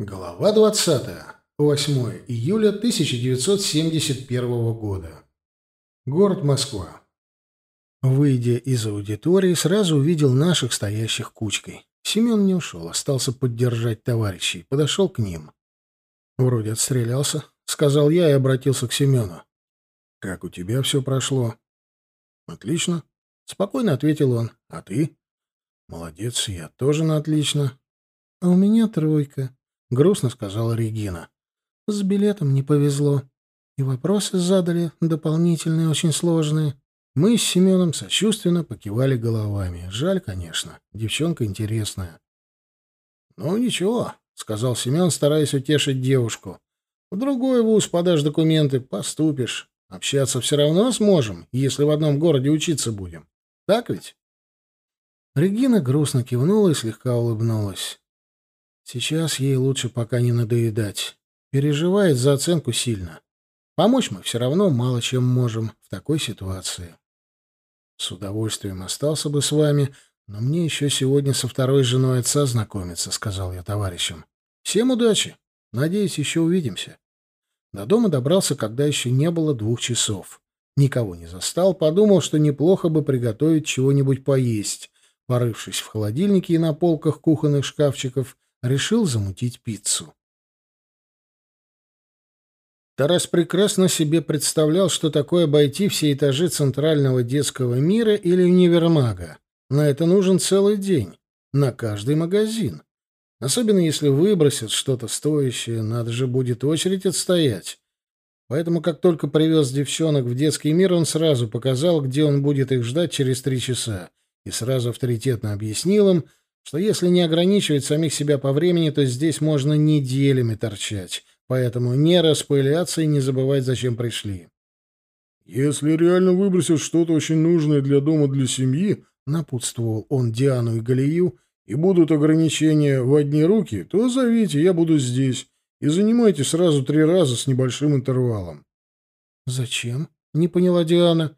Глава 20. 8 июля 1971 года. Город Москва. Выйдя из аудитории, сразу увидел наших стоящих кучкой. Семен не ушел, остался поддержать товарищей. Подошел к ним. «Вроде отстрелялся», — сказал я и обратился к Семену. «Как у тебя все прошло?» «Отлично», — спокойно ответил он. «А ты?» «Молодец, я тоже на отлично». «А у меня тройка», — грустно сказала Регина. «С билетом не повезло. И вопросы задали дополнительные, очень сложные». Мы с Семеном сочувственно покивали головами. Жаль, конечно. Девчонка интересная. «Ну, ничего», — сказал Семен, стараясь утешить девушку. «В другой вуз подашь документы, поступишь. Общаться все равно сможем, если в одном городе учиться будем. Так ведь?» Регина грустно кивнула и слегка улыбнулась. Сейчас ей лучше пока не надоедать. Переживает за оценку сильно. Помочь мы все равно мало чем можем в такой ситуации. С удовольствием остался бы с вами, но мне еще сегодня со второй женой отца знакомиться, — сказал я товарищам. Всем удачи. Надеюсь, еще увидимся. До дома добрался, когда еще не было двух часов. Никого не застал, подумал, что неплохо бы приготовить чего-нибудь поесть. Порывшись в холодильнике и на полках кухонных шкафчиков, решил замутить пиццу. Тарас прекрасно себе представлял, что такое обойти все этажи центрального детского мира или универмага. На это нужен целый день, на каждый магазин. Особенно если выбросят что-то стоящее, надо же будет очередь отстоять. Поэтому, как только привез девчонок в детский мир, он сразу показал, где он будет их ждать через три часа, и сразу авторитетно объяснил им, что если не ограничивать самих себя по времени, то здесь можно неделями торчать. Поэтому не распыляться и не забывать, зачем пришли. «Если реально выбросят что-то очень нужное для дома, для семьи», — напутствовал он Диану и Галию, «и будут ограничения в одни руки, то зовите, я буду здесь, и занимайте сразу три раза с небольшим интервалом». «Зачем?» — не поняла Диана.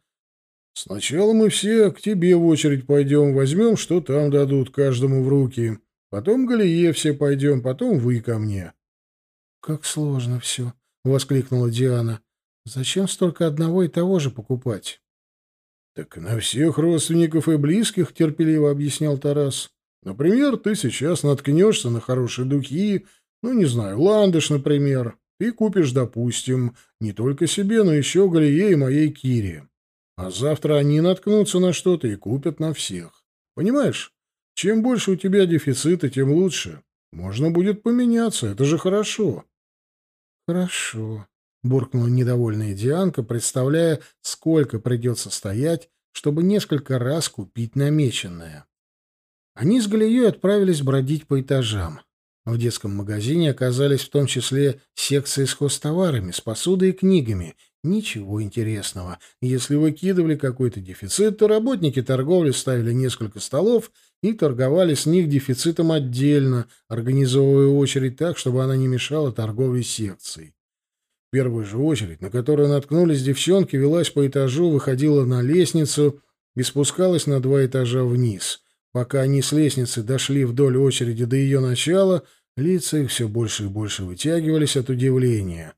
Сначала мы все к тебе в очередь пойдем, возьмем, что там дадут каждому в руки. Потом Галие все пойдем, потом вы ко мне. — Как сложно все, — воскликнула Диана. — Зачем столько одного и того же покупать? — Так на всех родственников и близких, — терпеливо объяснял Тарас. — Например, ты сейчас наткнешься на хорошие духи, ну, не знаю, ландыш, например. Ты купишь, допустим, не только себе, но еще Галие и моей Кире. А завтра они наткнутся на что-то и купят на всех. Понимаешь? Чем больше у тебя дефицита, тем лучше. Можно будет поменяться, это же хорошо. Хорошо, буркнула недовольная Дианка, представляя, сколько придется стоять, чтобы несколько раз купить намеченное. Они с Галией отправились бродить по этажам. В детском магазине оказались в том числе секции с хозтоварами, с посудой и книгами, Ничего интересного. Если выкидывали какой-то дефицит, то работники торговли ставили несколько столов и торговали с них дефицитом отдельно, организовывая очередь так, чтобы она не мешала торговле секций. Первая же очередь, на которую наткнулись девчонки, велась по этажу, выходила на лестницу и спускалась на два этажа вниз. Пока они с лестницы дошли вдоль очереди до ее начала, лица их все больше и больше вытягивались от удивления.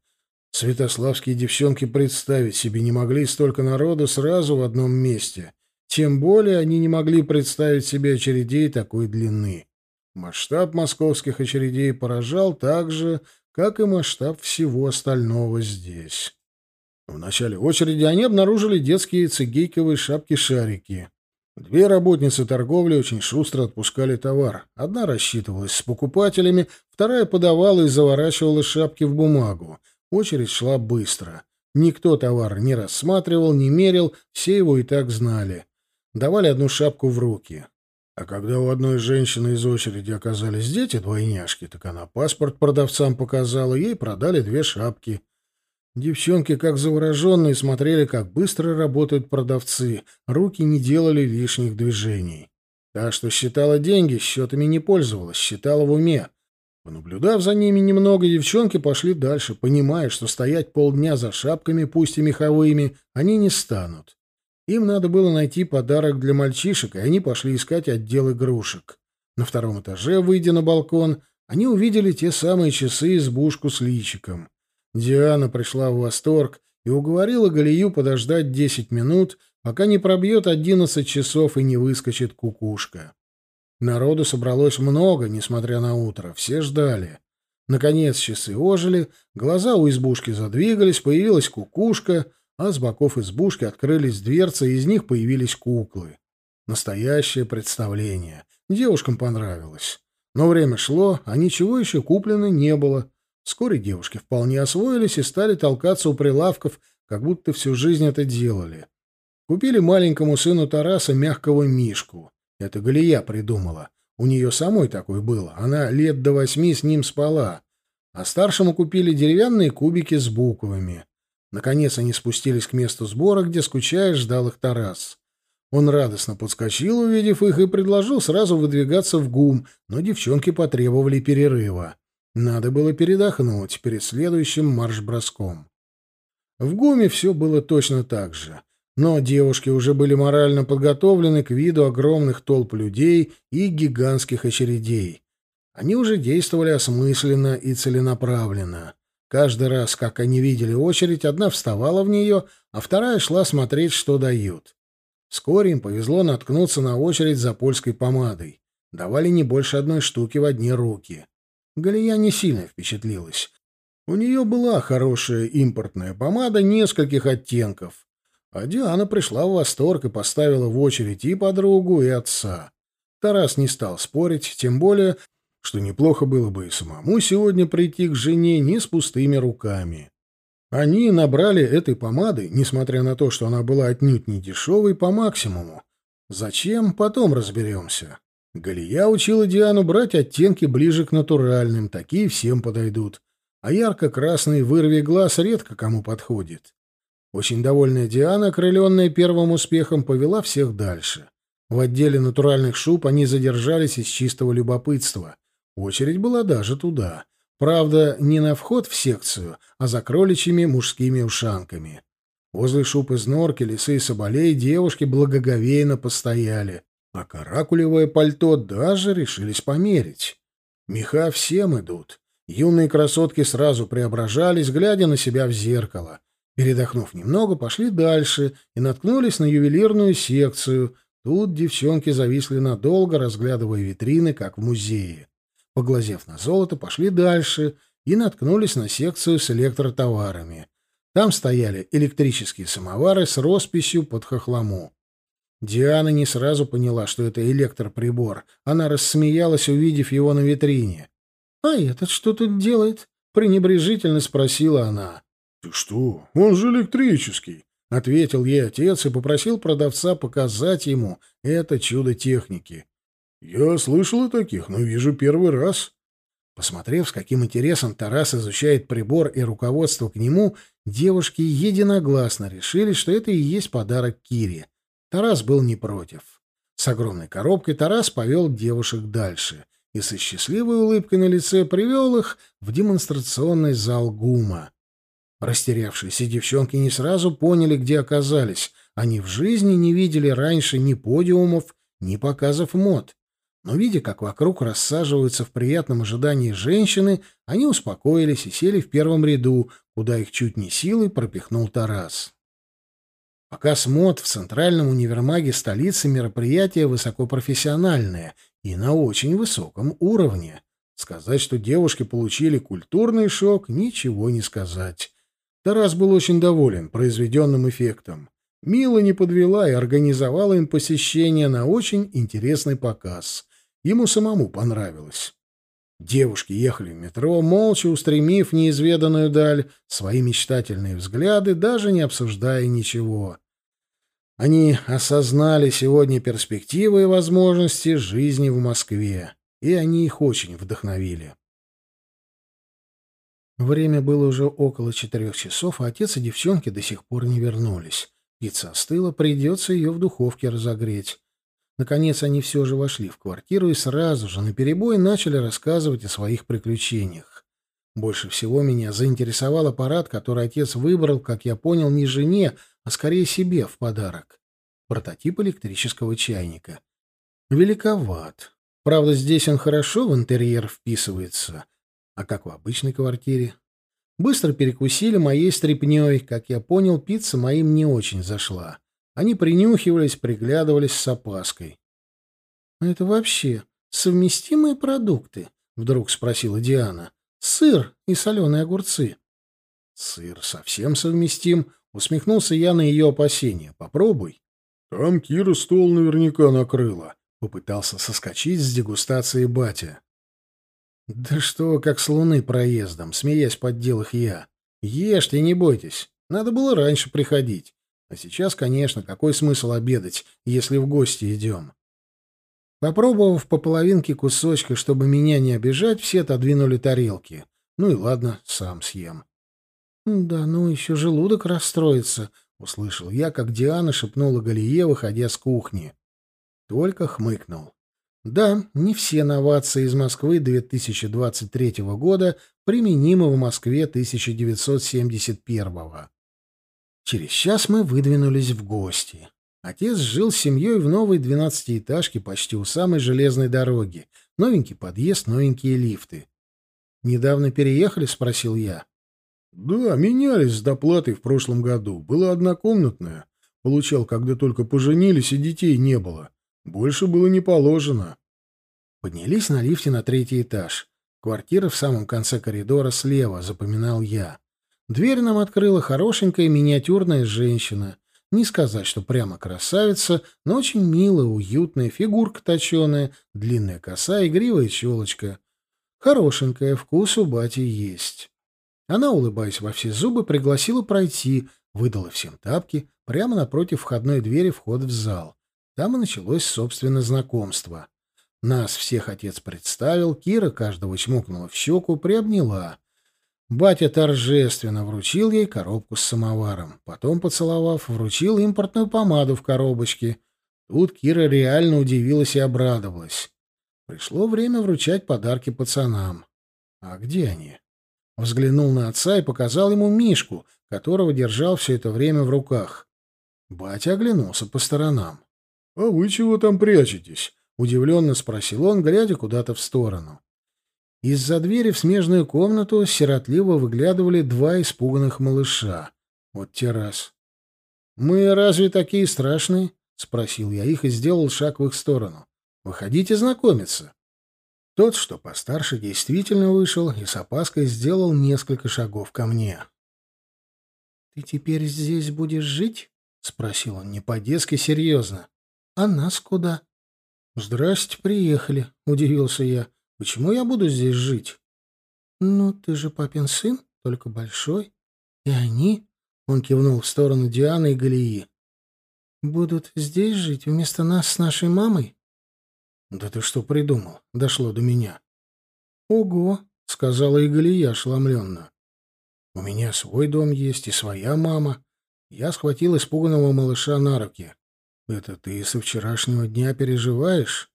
Святославские девчонки представить себе не могли столько народу сразу в одном месте. Тем более они не могли представить себе очередей такой длины. Масштаб московских очередей поражал так же, как и масштаб всего остального здесь. В начале очереди они обнаружили детские цигейковые шапки-шарики. Две работницы торговли очень шустро отпускали товар. Одна рассчитывалась с покупателями, вторая подавала и заворачивала шапки в бумагу. Очередь шла быстро. Никто товар не рассматривал, не мерил, все его и так знали. Давали одну шапку в руки. А когда у одной женщины из очереди оказались дети-двойняшки, так она паспорт продавцам показала, ей продали две шапки. Девчонки, как завороженные, смотрели, как быстро работают продавцы, руки не делали лишних движений. Та, что считала деньги, счетами не пользовалась, считала в уме. Понаблюдав за ними немного, девчонки пошли дальше, понимая, что стоять полдня за шапками, пусть и меховыми, они не станут. Им надо было найти подарок для мальчишек, и они пошли искать отдел игрушек. На втором этаже, выйдя на балкон, они увидели те самые часы-избушку с личиком. Диана пришла в восторг и уговорила Галию подождать десять минут, пока не пробьет одиннадцать часов и не выскочит кукушка. Народу собралось много, несмотря на утро. Все ждали. Наконец часы ожили, глаза у избушки задвигались, появилась кукушка, а с боков избушки открылись дверцы, и из них появились куклы. Настоящее представление. Девушкам понравилось. Но время шло, а ничего еще куплено не было. Вскоре девушки вполне освоились и стали толкаться у прилавков, как будто всю жизнь это делали. Купили маленькому сыну Тараса мягкого мишку. Это Галия придумала. У нее самой такой было. Она лет до восьми с ним спала. А старшему купили деревянные кубики с буквами. Наконец они спустились к месту сбора, где, скучая, ждал их Тарас. Он радостно подскочил, увидев их, и предложил сразу выдвигаться в ГУМ, но девчонки потребовали перерыва. Надо было передохнуть перед следующим марш-броском. В ГУМе все было точно так же. Но девушки уже были морально подготовлены к виду огромных толп людей и гигантских очередей. Они уже действовали осмысленно и целенаправленно. Каждый раз, как они видели очередь, одна вставала в нее, а вторая шла смотреть, что дают. Вскоре им повезло наткнуться на очередь за польской помадой. Давали не больше одной штуки в одни руки. Галия не сильно впечатлилась. У нее была хорошая импортная помада нескольких оттенков. А Диана пришла в восторг и поставила в очередь и подругу, и отца. Тарас не стал спорить, тем более, что неплохо было бы и самому сегодня прийти к жене не с пустыми руками. Они набрали этой помады, несмотря на то, что она была отнюдь не дешевой, по максимуму. Зачем, потом разберемся. Галия учила Диану брать оттенки ближе к натуральным, такие всем подойдут. А ярко-красный вырви глаз редко кому подходит. Очень довольная Диана, окрыленная первым успехом, повела всех дальше. В отделе натуральных шуб они задержались из чистого любопытства. Очередь была даже туда. Правда, не на вход в секцию, а за кроличьими мужскими ушанками. Возле шуб из норки, лисы и соболей девушки благоговейно постояли, а каракулевое пальто даже решились померить. Меха всем идут. Юные красотки сразу преображались, глядя на себя в зеркало. Передохнув немного, пошли дальше и наткнулись на ювелирную секцию. Тут девчонки зависли надолго, разглядывая витрины, как в музее. Поглазев на золото, пошли дальше и наткнулись на секцию с электротоварами. Там стояли электрические самовары с росписью под хохлому. Диана не сразу поняла, что это электроприбор. Она рассмеялась, увидев его на витрине. «А этот что тут делает?» — пренебрежительно спросила она. «Ты что? Он же электрический!» — ответил ей отец и попросил продавца показать ему это чудо техники. «Я слышал о таких, но вижу первый раз». Посмотрев, с каким интересом Тарас изучает прибор и руководство к нему, девушки единогласно решили, что это и есть подарок Кире. Тарас был не против. С огромной коробкой Тарас повел девушек дальше и со счастливой улыбкой на лице привел их в демонстрационный зал ГУМа. Растерявшиеся девчонки не сразу поняли, где оказались. Они в жизни не видели раньше ни подиумов, ни показов мод но, видя, как вокруг рассаживаются в приятном ожидании женщины, они успокоились и сели в первом ряду, куда их чуть не силой пропихнул Тарас. Показ мод в центральном универмаге столицы мероприятие высокопрофессиональное и на очень высоком уровне. Сказать, что девушки получили культурный шок, ничего не сказать. Тарас был очень доволен произведенным эффектом. Мила не подвела и организовала им посещение на очень интересный показ. Ему самому понравилось. Девушки ехали в метро, молча устремив неизведанную даль, свои мечтательные взгляды, даже не обсуждая ничего. Они осознали сегодня перспективы и возможности жизни в Москве, и они их очень вдохновили. Время было уже около четырех часов, а отец и девчонки до сих пор не вернулись. Пицца остыла, придется ее в духовке разогреть. Наконец они все же вошли в квартиру и сразу же наперебой начали рассказывать о своих приключениях. Больше всего меня заинтересовал аппарат, который отец выбрал, как я понял, не жене, а скорее себе в подарок. Прототип электрического чайника. Великоват. Правда, здесь он хорошо в интерьер вписывается. А как в обычной квартире? Быстро перекусили моей стряпнёй. Как я понял, пицца моим не очень зашла. Они принюхивались, приглядывались с опаской. «А «Это вообще совместимые продукты?» — вдруг спросила Диана. «Сыр и соленые огурцы». «Сыр совсем совместим», — усмехнулся я на ее опасения. «Попробуй». «Там Кира стол наверняка накрыла», — попытался соскочить с дегустации батя. «Да что, как с луны проездом», — смеясь поддел их я. «Ешьте, не бойтесь. Надо было раньше приходить. А сейчас, конечно, какой смысл обедать, если в гости идем?» Попробовав по половинке кусочка, чтобы меня не обижать, все отодвинули тарелки. Ну и ладно, сам съем. «Да ну, еще желудок расстроится», — услышал я, как Диана шепнула Галие, выходя с кухни. Только хмыкнул. Да, не все новации из Москвы 2023 года применимы в Москве 1971 Через час мы выдвинулись в гости. Отец жил с семьей в новой двенадцатиэтажке почти у самой железной дороги. Новенький подъезд, новенькие лифты. «Недавно переехали?» — спросил я. «Да, менялись с доплатой в прошлом году. Была однокомнатная. Получал, когда только поженились и детей не было. Больше было не положено. Поднялись на лифте на третий этаж. Квартира в самом конце коридора слева, запоминал я. Дверь нам открыла хорошенькая миниатюрная женщина. Не сказать, что прямо красавица, но очень милая, уютная, фигурка точеная, длинная коса, игривая челочка. Хорошенькая, вкус у бати есть. Она, улыбаясь во все зубы, пригласила пройти, выдала всем тапки, прямо напротив входной двери вход в зал. Там и началось, собственно, знакомство. Нас всех отец представил, Кира каждого чмокнула в щеку, приобняла. Батя торжественно вручил ей коробку с самоваром. Потом, поцеловав, вручил импортную помаду в коробочке. Тут Кира реально удивилась и обрадовалась. Пришло время вручать подарки пацанам. А где они? Взглянул на отца и показал ему Мишку, которого держал все это время в руках. Батя оглянулся по сторонам. — А вы чего там прячетесь? — удивленно спросил он, глядя куда-то в сторону. Из-за двери в смежную комнату сиротливо выглядывали два испуганных малыша. Вот те раз. «Мы разве такие страшные?» — спросил я их и сделал шаг в их сторону. «Выходите знакомиться». Тот, что постарше, действительно вышел и с опаской сделал несколько шагов ко мне. «Ты теперь здесь будешь жить?» — спросил он не по-детски серьезно. «А нас куда?» «Здрасте, приехали», — удивился я. «Почему я буду здесь жить?» «Ну, ты же папин сын, только большой. И они...» — он кивнул в сторону Дианы и Галии. «Будут здесь жить вместо нас с нашей мамой?» «Да ты что придумал?» — дошло до меня. «Ого!» — сказала и Галия ошеломленно. «У меня свой дом есть и своя мама». Я схватил испуганного малыша на руки. «Это ты со вчерашнего дня переживаешь?»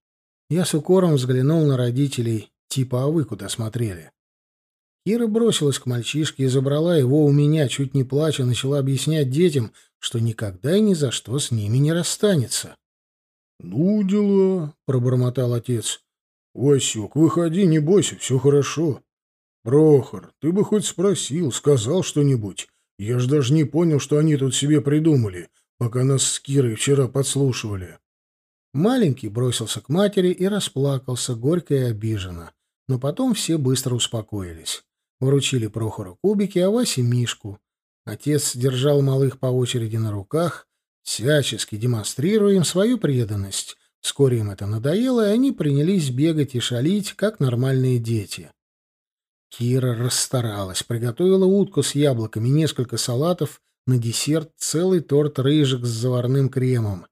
Я с укором взглянул на родителей, типа «А вы куда смотрели?» Кира бросилась к мальчишке и забрала его у меня, чуть не плача, начала объяснять детям, что никогда и ни за что с ними не расстанется. «Ну, дела», — пробормотал отец. «Васек, выходи, не бойся, все хорошо. Прохор, ты бы хоть спросил, сказал что-нибудь. Я ж даже не понял, что они тут себе придумали, пока нас с Кирой вчера подслушивали». Маленький бросился к матери и расплакался, горько и обиженно. Но потом все быстро успокоились. Вручили Прохору кубики, а Васе — мишку. Отец держал малых по очереди на руках, всячески демонстрируя им свою преданность. Вскоре им это надоело, и они принялись бегать и шалить, как нормальные дети. Кира расстаралась, приготовила утку с яблоками, несколько салатов, на десерт целый торт рыжик с заварным кремом.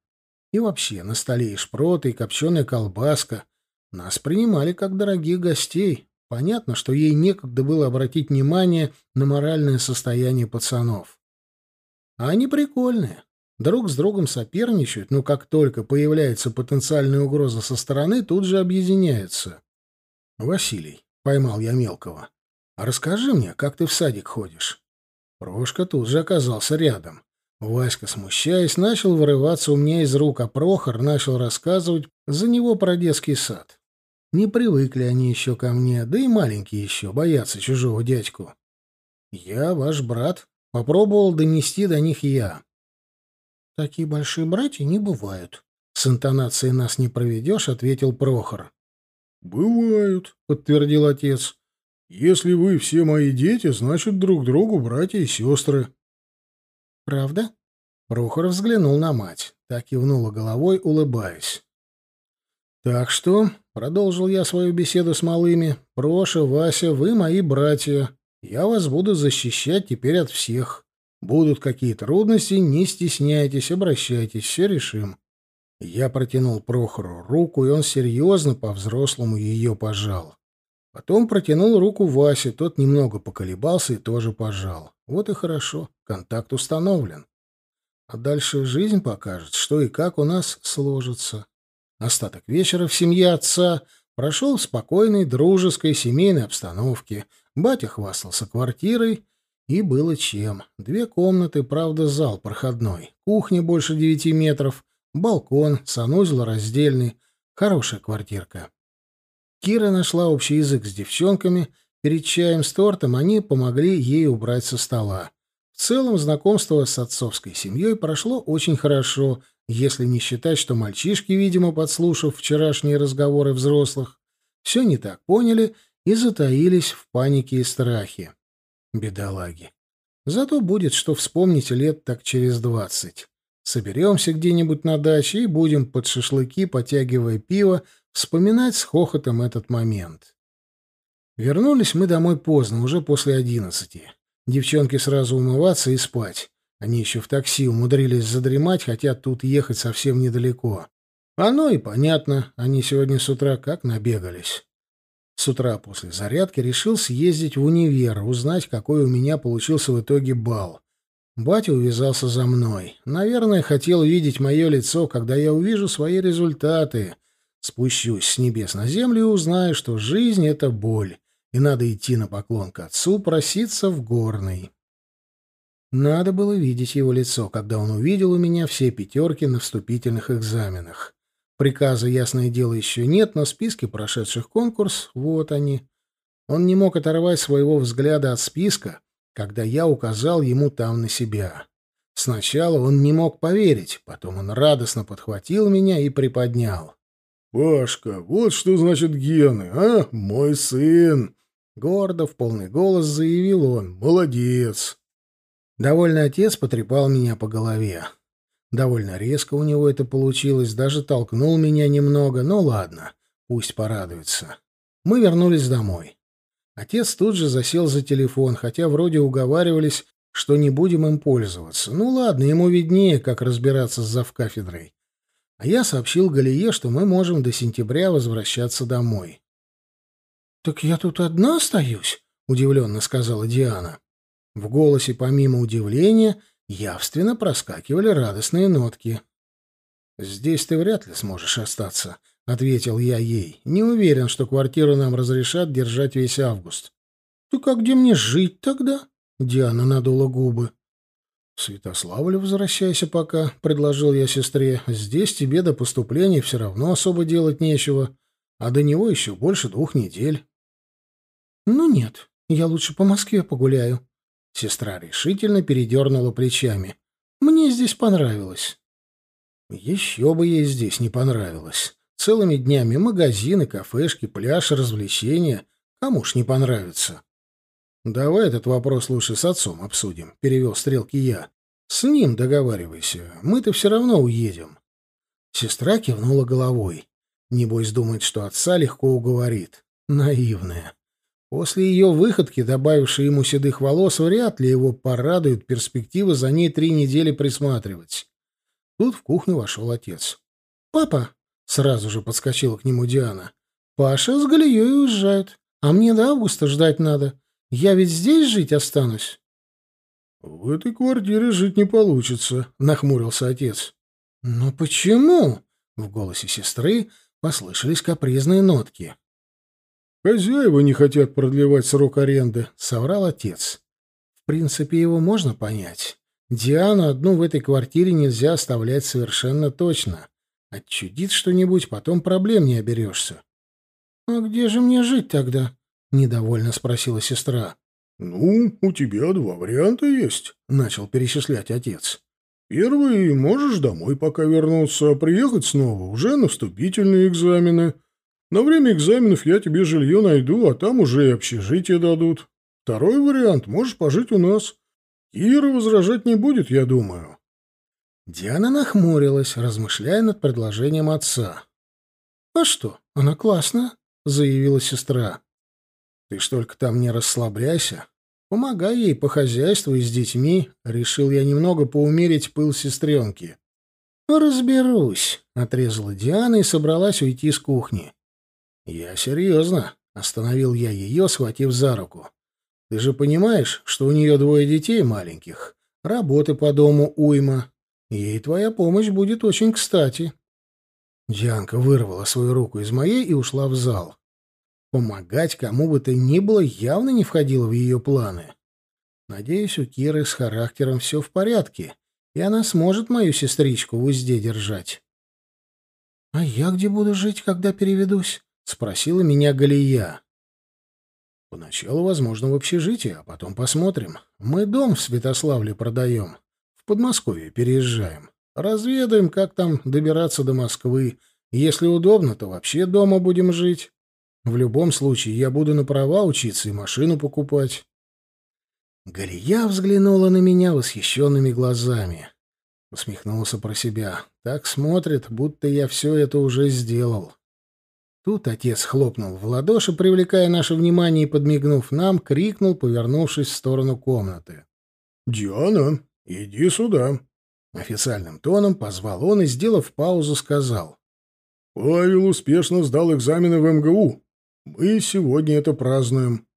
И вообще, на столе и шпроты, и копченая колбаска. Нас принимали как дорогих гостей. Понятно, что ей некогда было обратить внимание на моральное состояние пацанов. А они прикольные друг с другом соперничают, но как только появляется потенциальная угроза со стороны, тут же объединяются. «Василий», — поймал я мелкого, — «а расскажи мне, как ты в садик ходишь?» Прошка тут же оказался рядом. Васька, смущаясь, начал вырываться у меня из рук, а Прохор начал рассказывать за него про детский сад. Не привыкли они еще ко мне, да и маленькие еще, боятся чужого дядьку. Я ваш брат. Попробовал донести до них я. Такие большие братья не бывают. С интонацией нас не проведешь, ответил Прохор. Бывают, подтвердил отец. Если вы все мои дети, значит, друг другу братья и сестры. Правда? Прохор взглянул на мать. Так кивнула головой, улыбаясь. «Так что», — продолжил я свою беседу с малыми, — «Проша, Вася, вы мои братья. Я вас буду защищать теперь от всех. Будут какие трудности, не стесняйтесь, обращайтесь, все решим». Я протянул Прохору руку, и он серьезно по-взрослому ее пожал. Потом протянул руку Васе, тот немного поколебался и тоже пожал. Вот и хорошо, контакт установлен. А дальше жизнь покажет, что и как у нас сложится. Остаток вечера в семье отца прошел в спокойной, дружеской, семейной обстановке. Батя хвастался квартирой, и было чем. Две комнаты, правда, зал проходной, кухня больше девяти метров, балкон, санузел раздельный. Хорошая квартирка. Кира нашла общий язык с девчонками. Перед чаем с тортом они помогли ей убрать со стола. В целом, знакомство с отцовской семьей прошло очень хорошо — если не считать, что мальчишки, видимо, подслушав вчерашние разговоры взрослых, все не так поняли и затаились в панике и страхе. Бедолаги. Зато будет что вспомнить лет так через двадцать. Соберемся где-нибудь на даче и будем под шашлыки, потягивая пиво, вспоминать с хохотом этот момент. Вернулись мы домой поздно, уже после одиннадцати. Девчонки сразу умываться и спать. Они еще в такси умудрились задремать, хотя тут ехать совсем недалеко. Оно и понятно, они сегодня с утра как набегались. С утра после зарядки решил съездить в универ, узнать, какой у меня получился в итоге бал. Батя увязался за мной. Наверное, хотел видеть мое лицо, когда я увижу свои результаты. Спущусь с небес на землю и узнаю, что жизнь — это боль, и надо идти на поклон к отцу, проситься в горный. Надо было видеть его лицо, когда он увидел у меня все пятерки на вступительных экзаменах. Приказа, ясное дело, еще нет, но списки прошедших конкурс, вот они. Он не мог оторвать своего взгляда от списка, когда я указал ему там на себя. Сначала он не мог поверить, потом он радостно подхватил меня и приподнял. «Пашка, вот что значит гены, а? Мой сын!» Гордо, в полный голос заявил он. «Молодец!» Довольный отец потрепал меня по голове. Довольно резко у него это получилось, даже толкнул меня немного, но ладно, пусть порадуется. Мы вернулись домой. Отец тут же засел за телефон, хотя вроде уговаривались, что не будем им пользоваться. Ну ладно, ему виднее, как разбираться с завкафедрой. А я сообщил Галие, что мы можем до сентября возвращаться домой. «Так я тут одна остаюсь?» — удивленно сказала Диана. В голосе, помимо удивления, явственно проскакивали радостные нотки. «Здесь ты вряд ли сможешь остаться», — ответил я ей. «Не уверен, что квартиру нам разрешат держать весь август». «Ты как где мне жить тогда?» — Диана надула губы. «В Святославль возвращайся пока», — предложил я сестре. «Здесь тебе до поступления все равно особо делать нечего, а до него еще больше двух недель». «Ну нет, я лучше по Москве погуляю», Сестра решительно передернула плечами. «Мне здесь понравилось». Еще бы ей здесь не понравилось. Целыми днями магазины, кафешки, пляж, развлечения. Кому ж не понравится? «Давай этот вопрос лучше с отцом обсудим», — перевел стрелки я. «С ним договаривайся. Мы-то все равно уедем». Сестра кивнула головой. Небось думает, что отца легко уговорит. Наивная. После ее выходки, добавившей ему седых волос, вряд ли его порадуют перспективы за ней три недели присматривать. Тут в кухню вошел отец. «Папа!» — сразу же подскочила к нему Диана. «Паша с Галией уезжают, а мне до августа ждать надо. Я ведь здесь жить останусь». «В этой квартире жить не получится», — нахмурился отец. «Но почему?» — в голосе сестры послышались капризные нотки. «Хозяева не хотят продлевать срок аренды», — соврал отец. В принципе, его можно понять. Диану одну в этой квартире нельзя оставлять совершенно точно. Отчудит что-нибудь, потом проблем не оберешься. «А где же мне жить тогда?» — недовольно спросила сестра. «Ну, у тебя два варианта есть», — начал перечислять отец. «Первый — можешь домой пока вернуться, а приехать снова уже на вступительные экзамены. На время экзаменов я тебе жилье найду, а там уже и общежитие дадут. Второй вариант — можешь пожить у нас. Ира возражать не будет, я думаю». Диана нахмурилась, размышляя над предложением отца. «А что, она классная», — заявила сестра. «Ты ж только там не расслабляйся. Помогай ей по хозяйству и с детьми», — решил я немного поумерить пыл сестренки. «Разберусь», — отрезала Диана и собралась уйти с кухни. «Я серьезно», — остановил я ее, схватив за руку. «Ты же понимаешь, что у нее двое детей маленьких, работы по дому уйма. Ей твоя помощь будет очень кстати». Дианка вырвала свою руку из моей и ушла в зал. Помогать кому бы то ни было явно не входило в ее планы. Надеюсь, у Киры с характером все в порядке, и она сможет мою сестричку в узде держать. — А я где буду жить, когда переведусь? — спросила меня Галия. — Поначалу, возможно, в общежитии, а потом посмотрим. Мы дом в Святославле продаем. В Подмосковье переезжаем. Разведаем, как там добираться до Москвы. Если удобно, то вообще дома будем жить. В любом случае, я буду на права учиться и машину покупать. Галия взглянула на меня восхищенными глазами. Усмехнулся про себя. Так смотрит, будто я все это уже сделал. Тут отец хлопнул в ладоши, привлекая наше внимание и, подмигнув нам, крикнул, повернувшись в сторону комнаты. «Диана, иди сюда!» Официальным тоном позвал он и, сделав паузу, сказал. «Павел успешно сдал экзамены в МГУ. Мы сегодня это празднуем.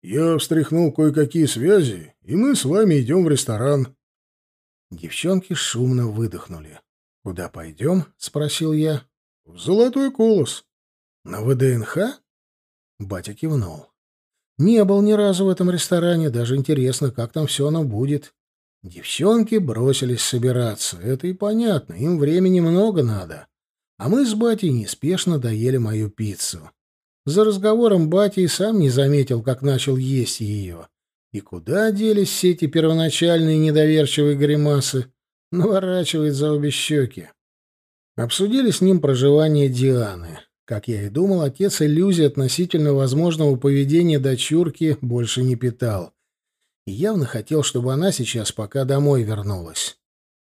Я встряхнул кое-какие связи, и мы с вами идем в ресторан». Девчонки шумно выдохнули. «Куда пойдем?» — спросил я. «В Золотой Колос». «На ВДНХ?» Батя кивнул. «Не был ни разу в этом ресторане, даже интересно, как там все оно будет. Девчонки бросились собираться. Это и понятно, им времени много надо. А мы с батей неспешно доели мою пиццу. За разговором батя и сам не заметил, как начал есть ее. И куда делись все эти первоначальные недоверчивые гримасы? Наворачивает за обе щеки. Обсудили с ним проживание Дианы. Как я и думал, отец иллюзий относительно возможного поведения дочурки больше не питал и явно хотел, чтобы она сейчас пока домой вернулась.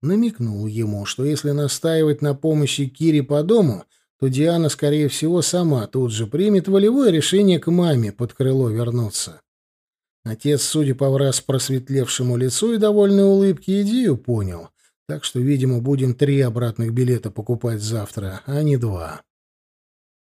Намекнул ему, что если настаивать на помощи Кире по дому, то Диана, скорее всего, сама тут же примет волевое решение к маме под крыло вернуться. Отец, судя по враз просветлевшему лицу и довольной улыбке, идею понял, так что, видимо, будем три обратных билета покупать завтра, а не два.